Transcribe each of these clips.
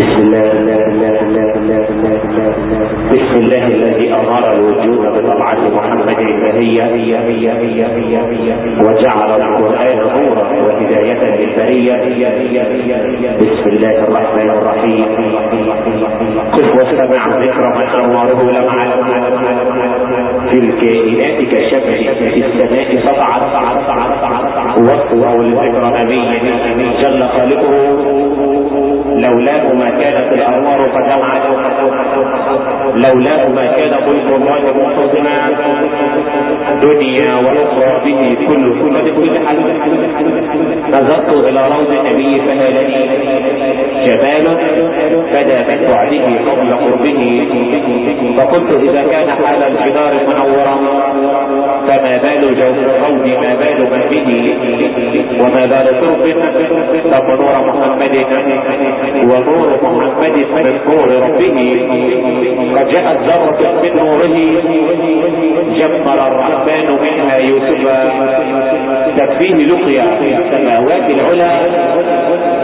بسم الله بسم الله الذي أظهر الوجود بطلعة محمد البهية وجعل القرآن نورا وهداية للبرية بسم الله الرحمن الرحيم. قف واستمع ذكر من أنواره لمعت في الكائنات كالشمس في السماء سطعت وصفه لذكر نبي جل خالقه لولاه ما كانت الأنوار قد لمعت لولاه ما كان قلت الله منتظما دنيا وأخرى به كل كل حل نظرت إلى روض النبي جمال بدا من بعده قبل قربه. فقلت إذا كان حال الجدار منورا فما بال جو الروض ما بال من به وما بال ترب فنور محمد. ونور محمد من نور ربه. قد جاءت ذرة من نوره. جمل الرحمن منها يوسف تكفيه لقيا السماوات العلى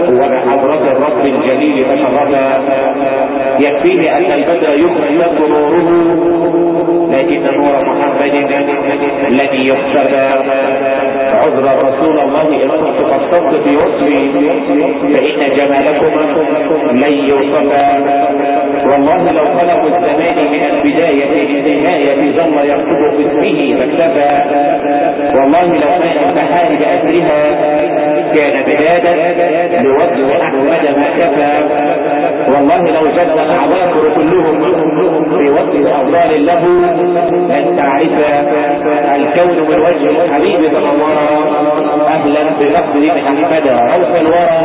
وبحضرة الرب الجليل تشرفا يكفيه أن البدر يخلق نوره. لكن نور محمد لن يخشى عذر رسول الله ان كنت قصرت في وصفي فإن جمالكم لن يوصفا والله لو خلق الزمان من البداية للنهاية ظل يكتب باسمه فاكتفى. والله لو كان البحار بأسرها كان بدادا لوجه أحمد ما كفى. والله لو جد العباقر كلهم في وصف أفضال له أن تعرف الكون من وجه الحبيب تنورا أهلا بلفظ أحمد روح الورى.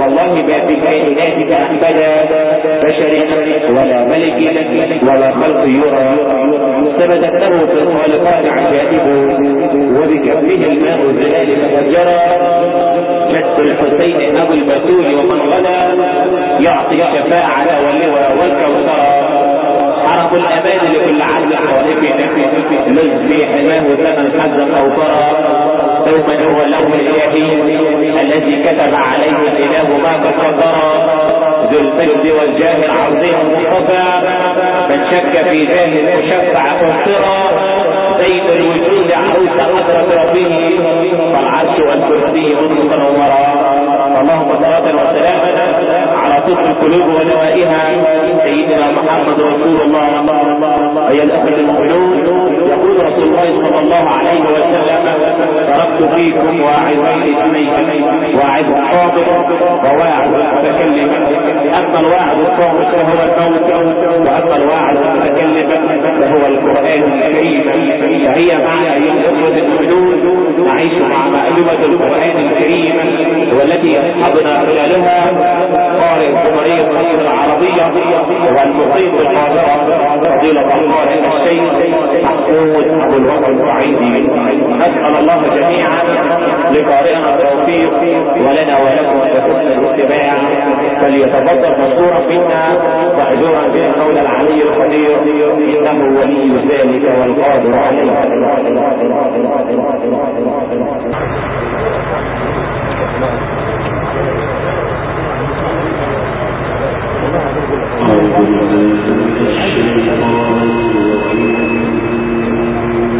والله ما في الكائنات كأحمد بشر ولا ملك ولا خلق يرى. ثبتت له في الخالقات عجائب وبكفه الماء الزلال تفجرا جد الحسين أبو البتول ومن غدا يعطي الشفاء على واللواء والكوثر. حرق الأمان لكل عدل خالق لز في حماه ثمن حزا أو ترى هو اللون الالهي الذي كتب عليه الإله ما قد قدر ذو المجد والجاه العظيم المصطفى. من شك في جاه المشفع مبصرا زين الوجود عروس حضرة ربه فالعرش والكرسي منذ تنورا اللهم صلاة وسلاما على طب القلوب ودوائها سيدنا محمد رسول الله. ايها الأخوة المؤمنون. يقول رسول الله صلى الله عليه وسلم تركت فيكم واعظين اثنين واعظ صادق وواعظ متكلم أما الواعظ الصامت فهو الموت وأما الواعظ المتكلم فهو القرآن الكريم. فهي معنا أيها المؤمنون نعيش مع مألومة القرآن الكريم والتي يصحبنا خلالها. قارئ جمهورية مصر العربية والمقيم بالقاهرة فضيلة القارئ الشيخ محمود الصعيدي نسأل الله جميعا لقارئنا التوفيق ولنا ولكم حسن الاتباع فليتفضل مشكورا منا به قول العلي القدير إنه ولي ذلك والقادر عليه. Thank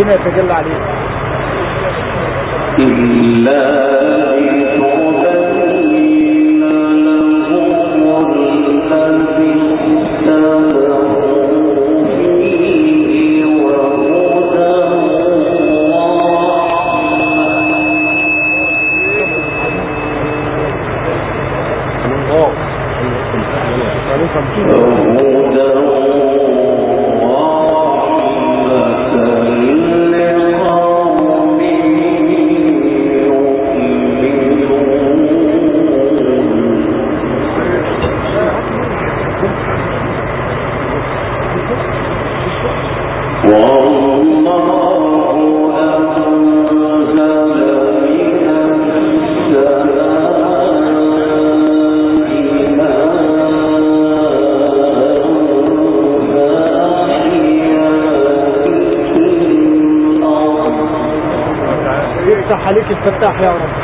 ربنا يتجلى عليه. إلا الفتاح يا رب.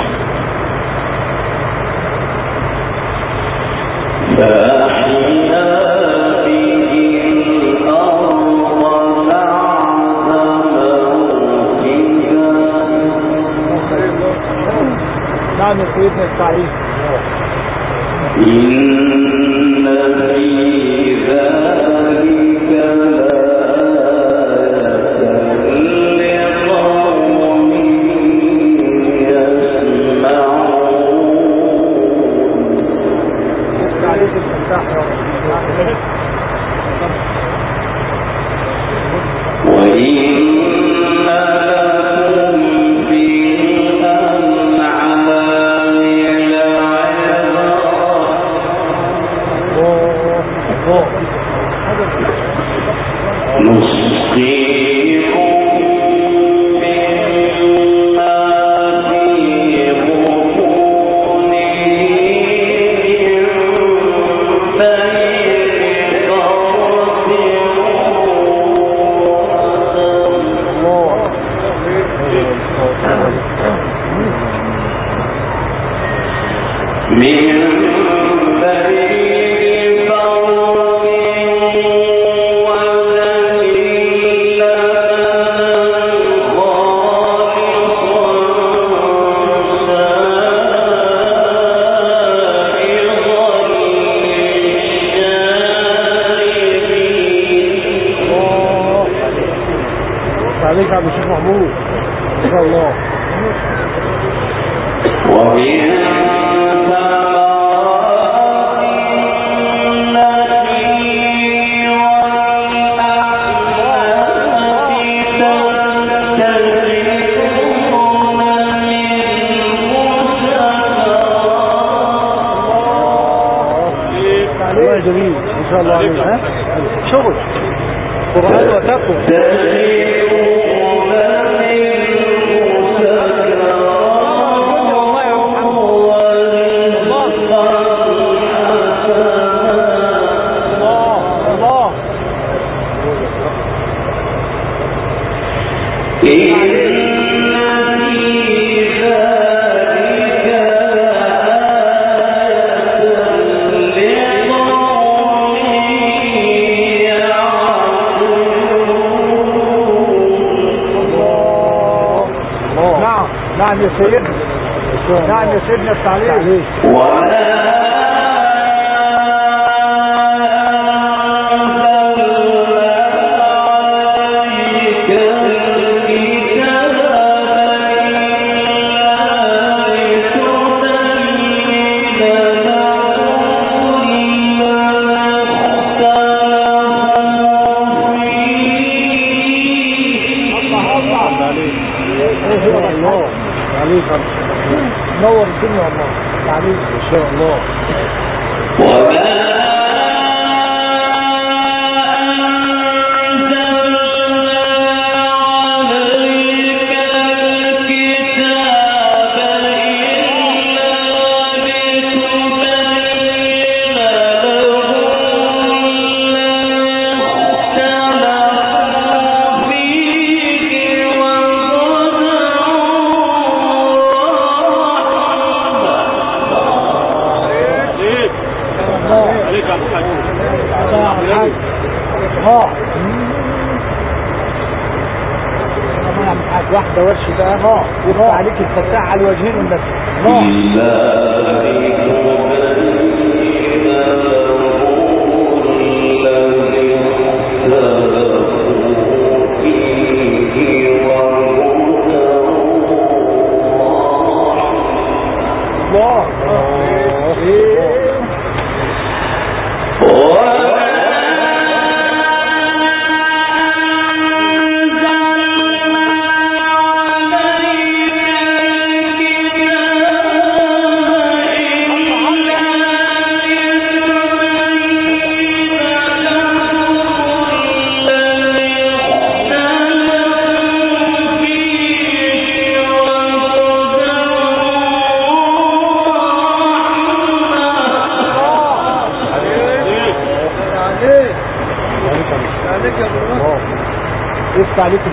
جميل إن شاء الله عليك شغل. قرآن وتقوى. واحدة ورشة. آه. آه. يطلع عليك الفتاح على الوجهين والنفس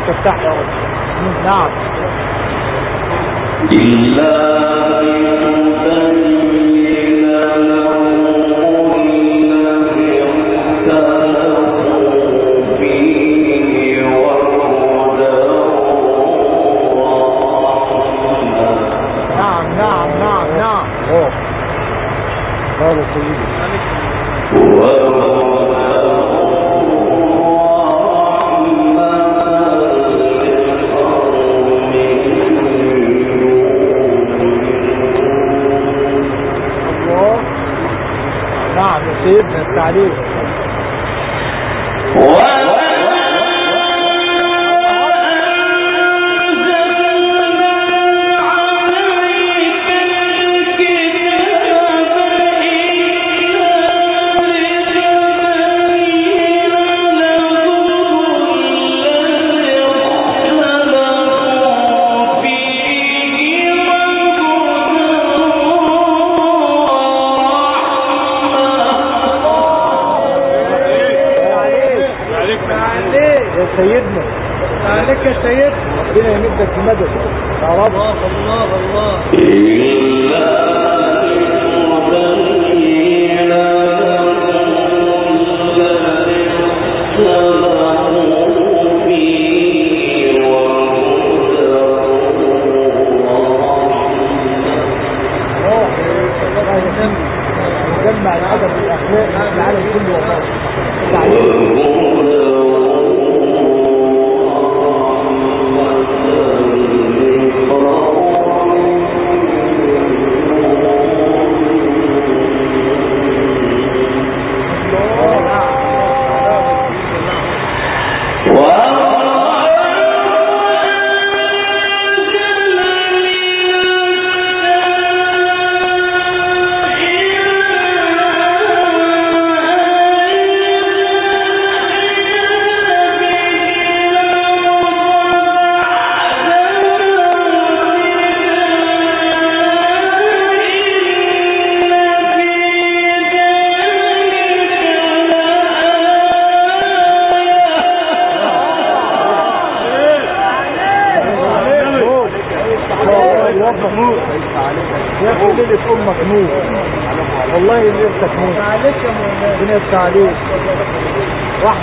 تفتح يا رب. نعم. إلا نعم، نعم، نعم، خالص وهو عليه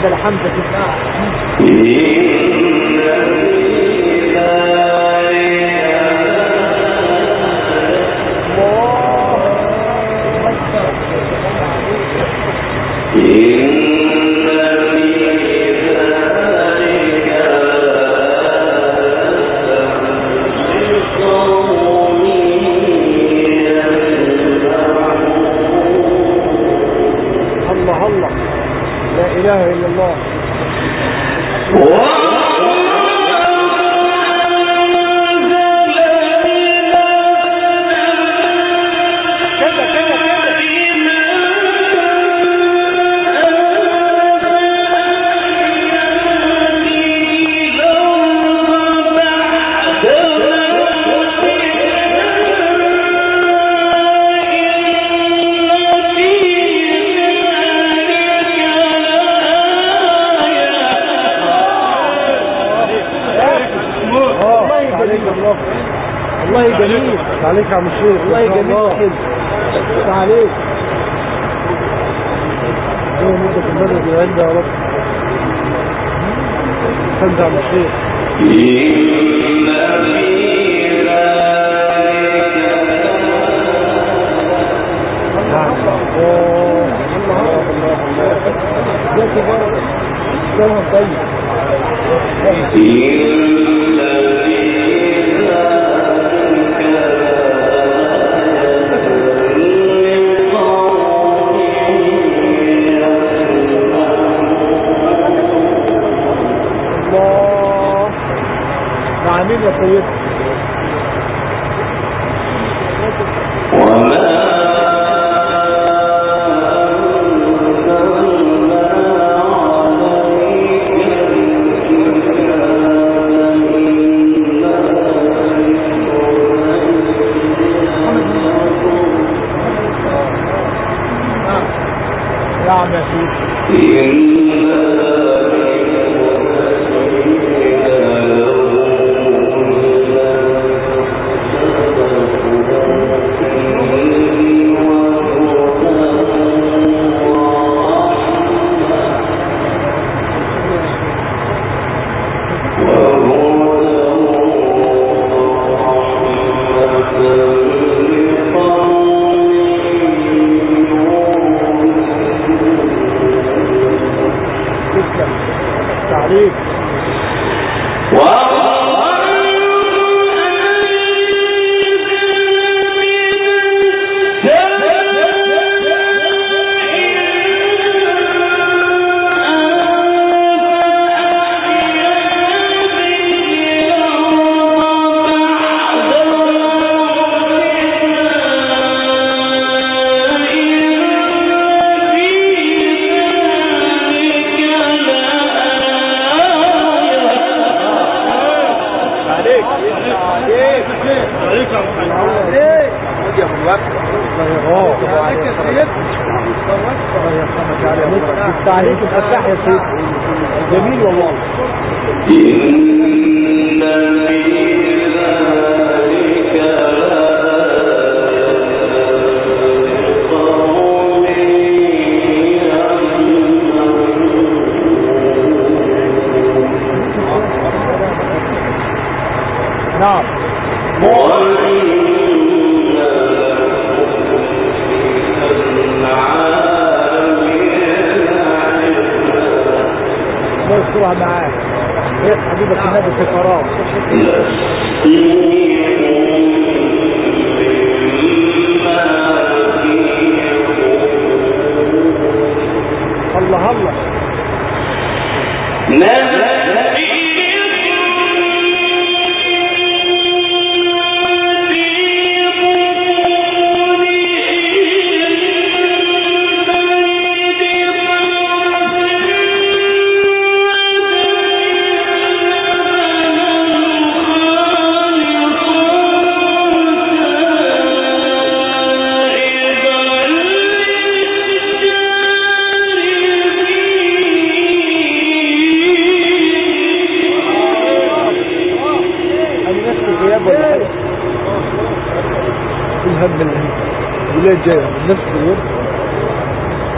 رب الحمد والله جميل عليك يا عم الشيخ والله جميل كده عليك هو مدة المدد يا رب خمسة عم الشيخ إن في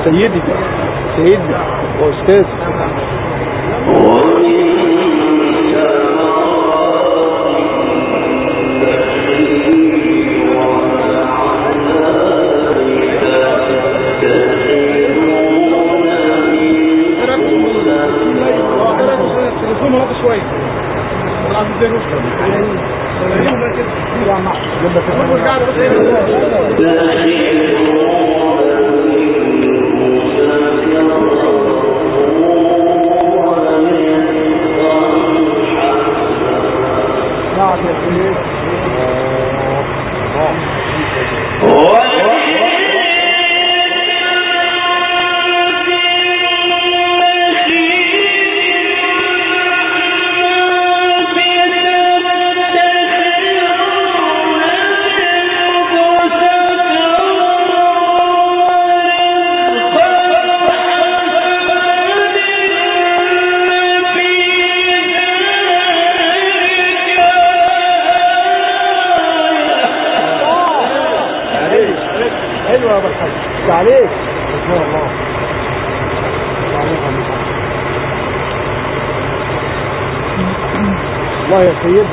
سيدي سيدي وأستاذي يا سيد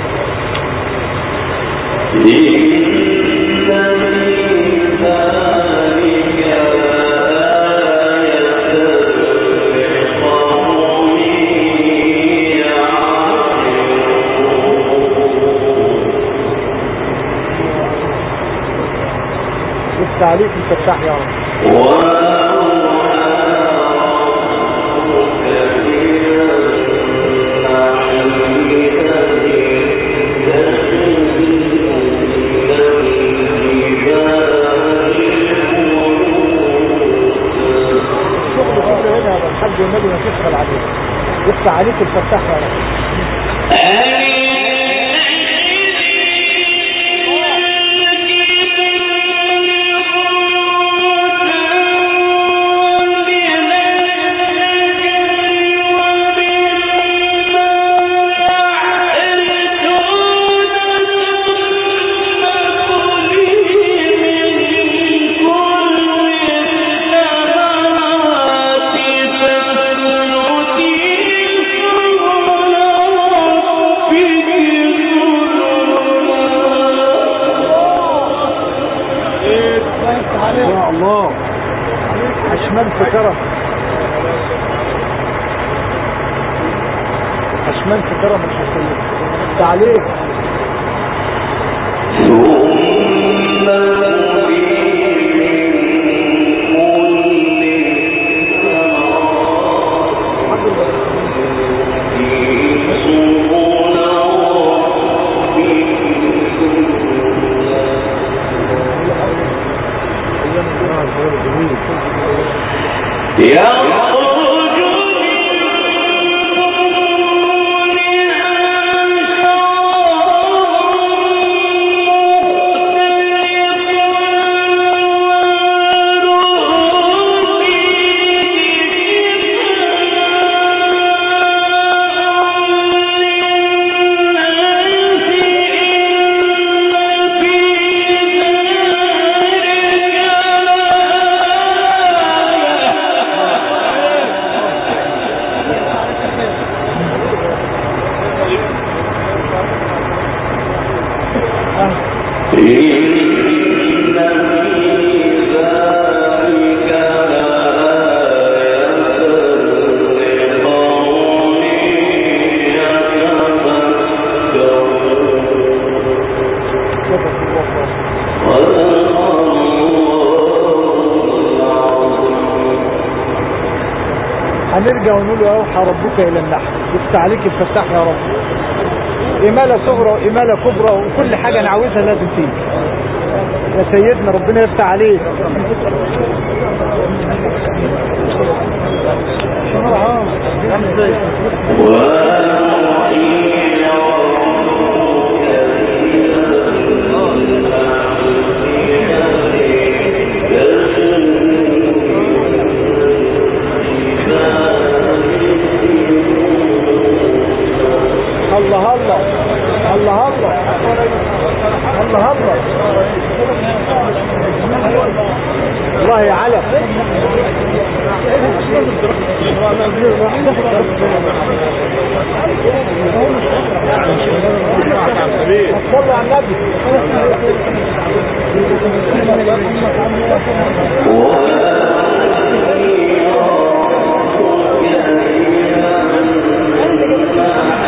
تعليق عليك مفتاح يا رب. يفتح عليك الفتاح يا رب. يا الله. حشمان في كرم حشمان في كرم الحسين تعليق. هنرجع ونقول اوحى ربك إلى النحل. يفتح عليك الفتاح يا رب. إمالة صغرى وإمالة كبرى وكل حاجة أنا عاوزها لازم تيجي. يا سيدنا ربنا يفتح عليك. الله الله الله الله الله الله الله يا علم. صلوا على النبي. الله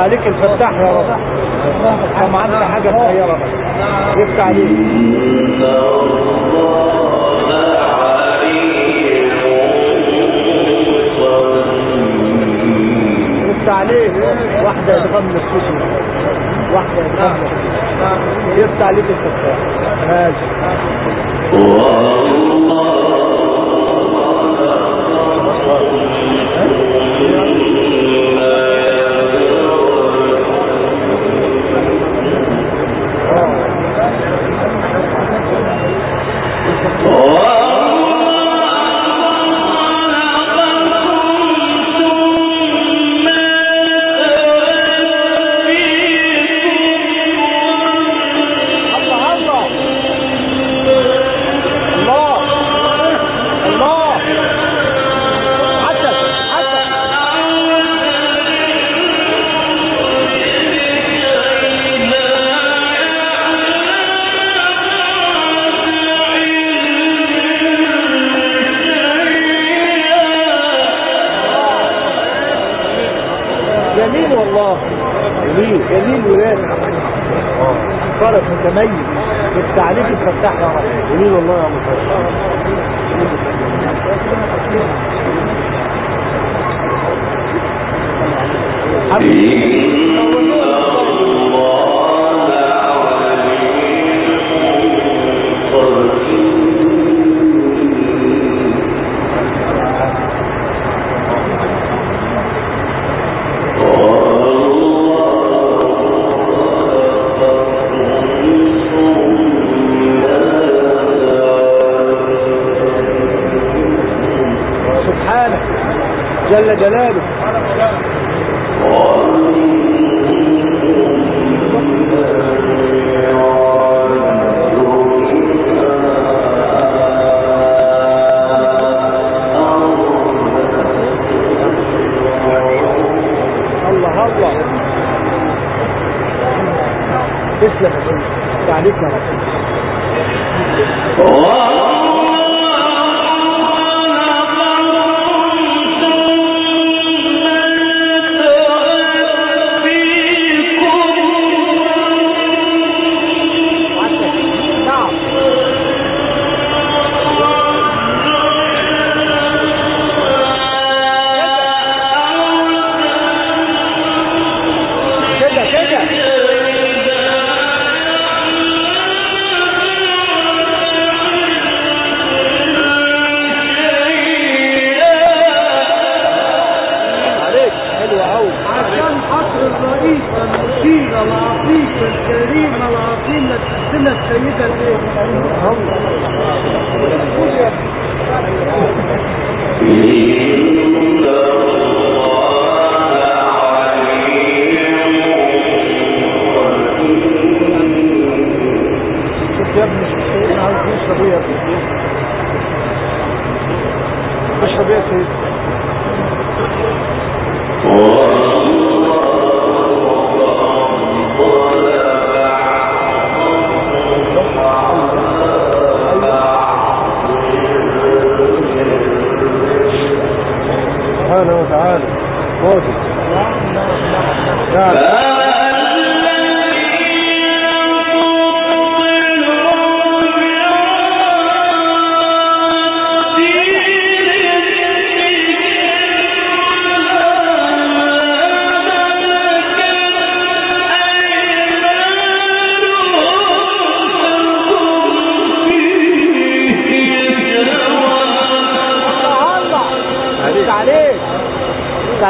عليك الفتاح يا رب. ما عملت حاجة صغيرة يفتح عليك.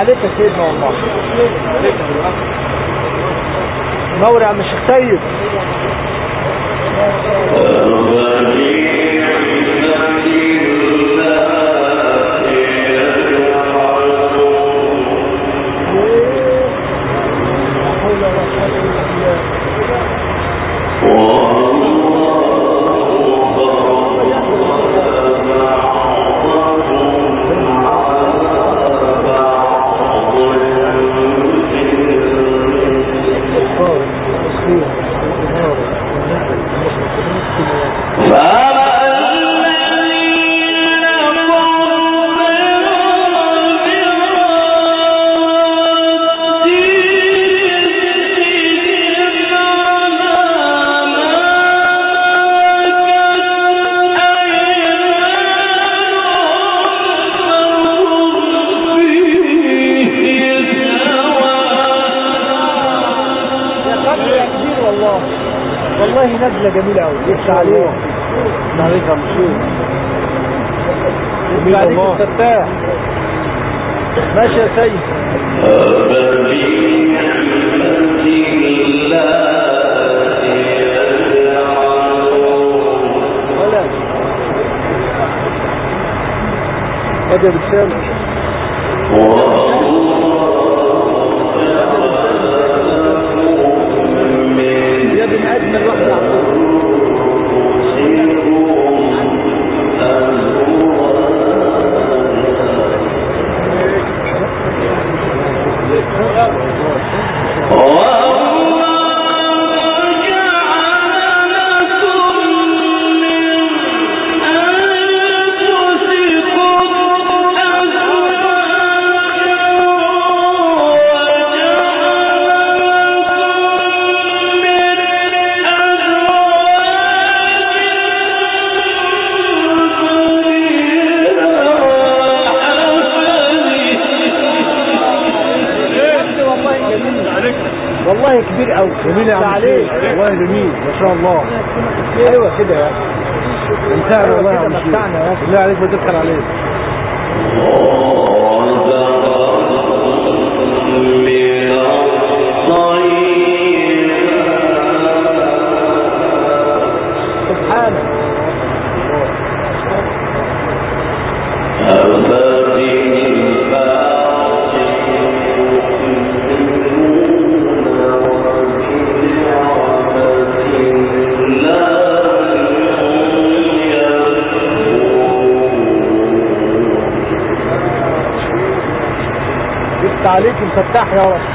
عليك يا سيدنا والله. نور يا عم الشيخ طيب. سيد عليك عليك الفتاح. ماشي يا سيد. رساله يا شاء الله أيوه كده يا انتهى والله يا عم. متعنا يا أخي. بالله عليك الفتاح يا رب.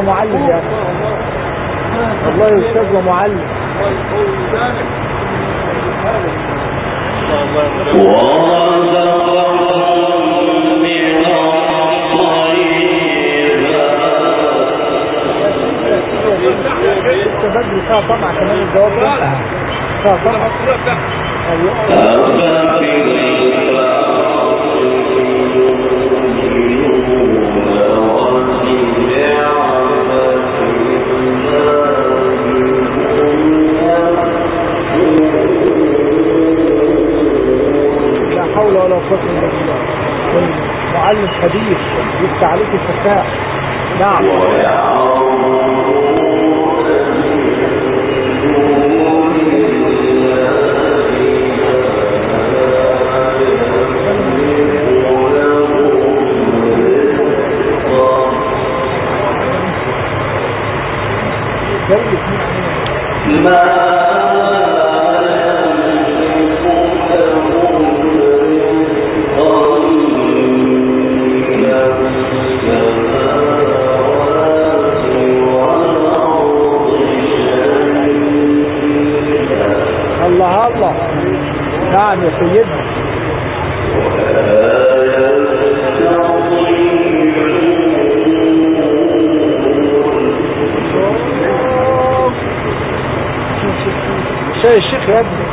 ومعلم يا أخي. والله أستاذ ومعلم نعم يا سيدنا شاي الشيخ ابني.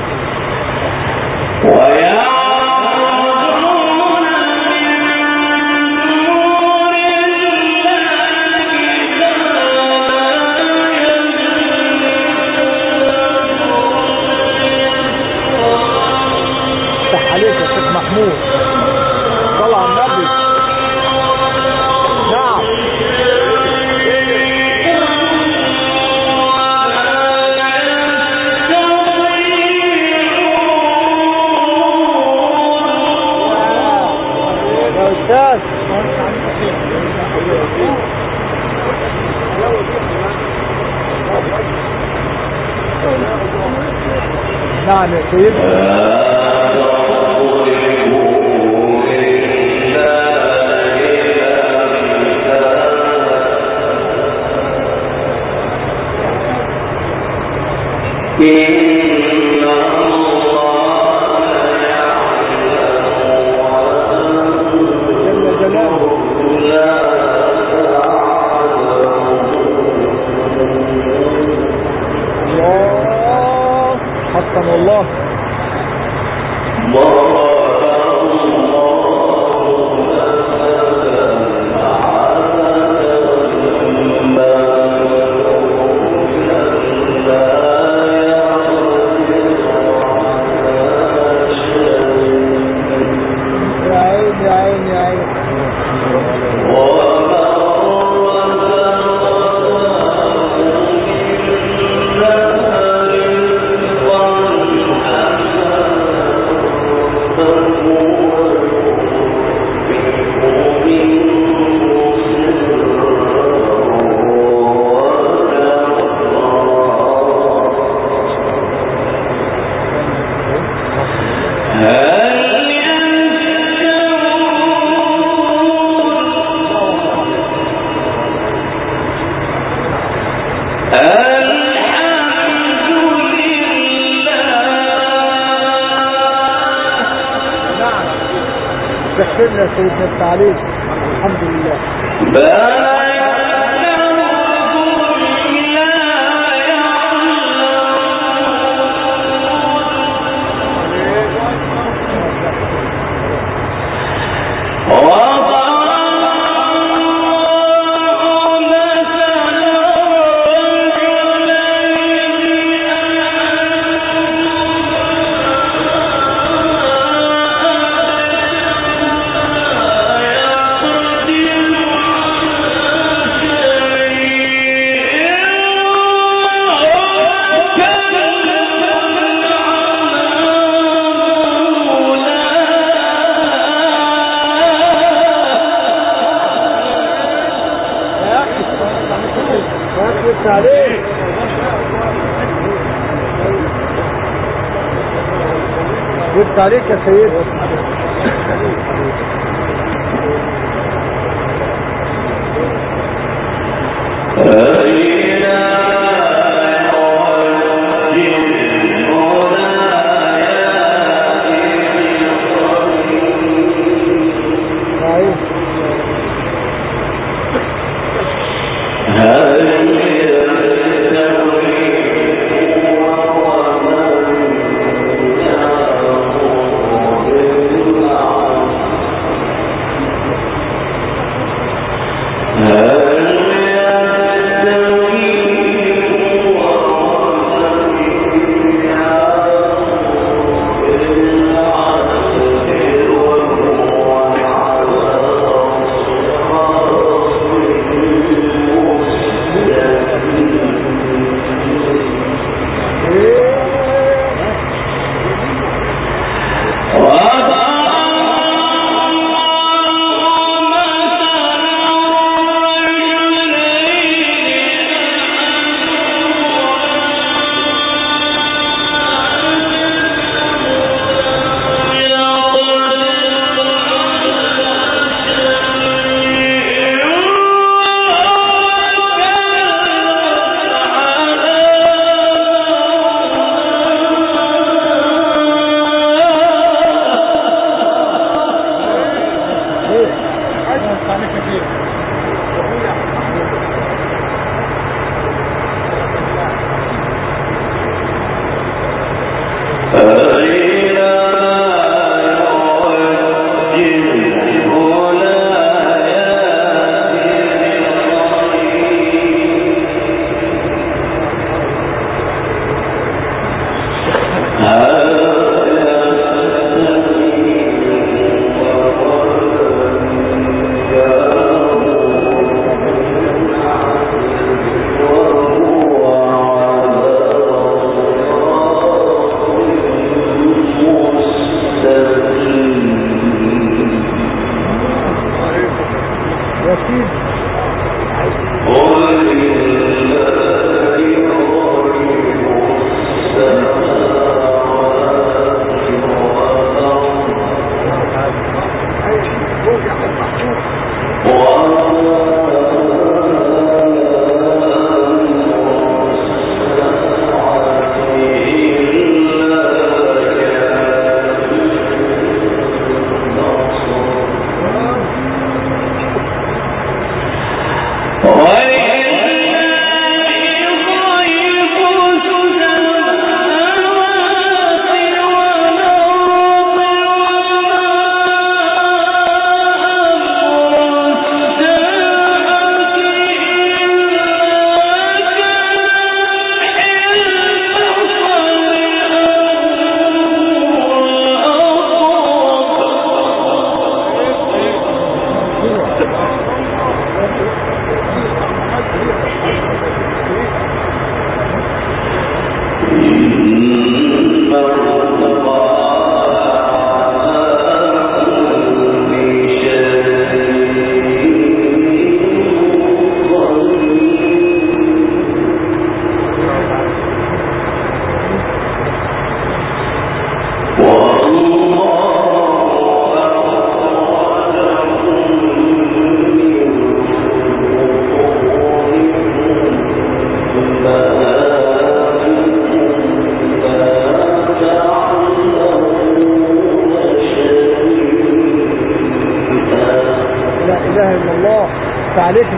یہ تاریخ کا سید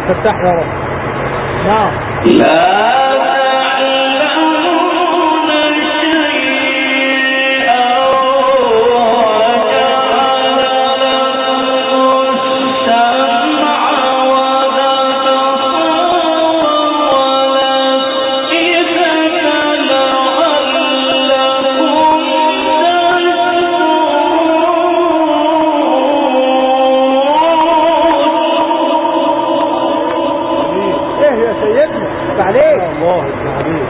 فافتحها رب يا سيدنا. عليك الله عليك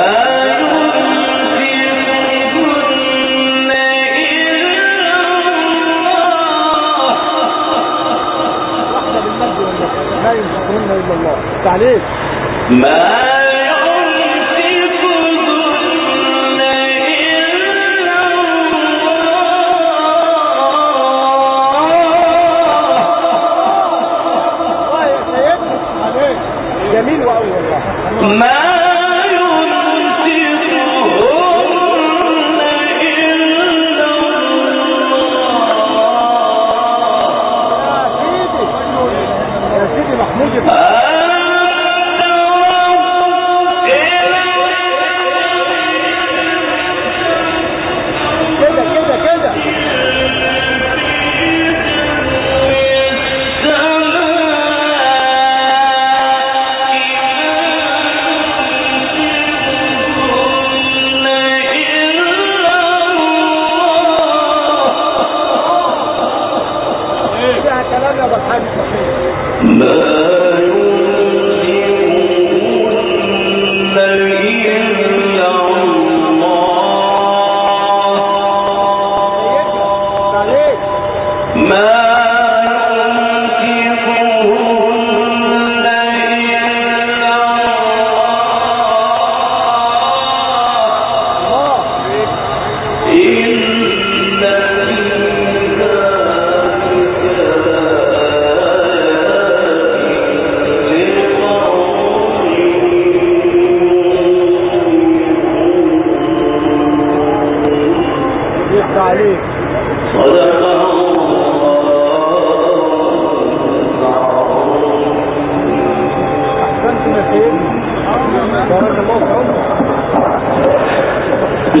عليك ما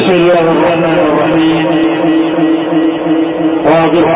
بسم الله الرحمن الرحيم. واضح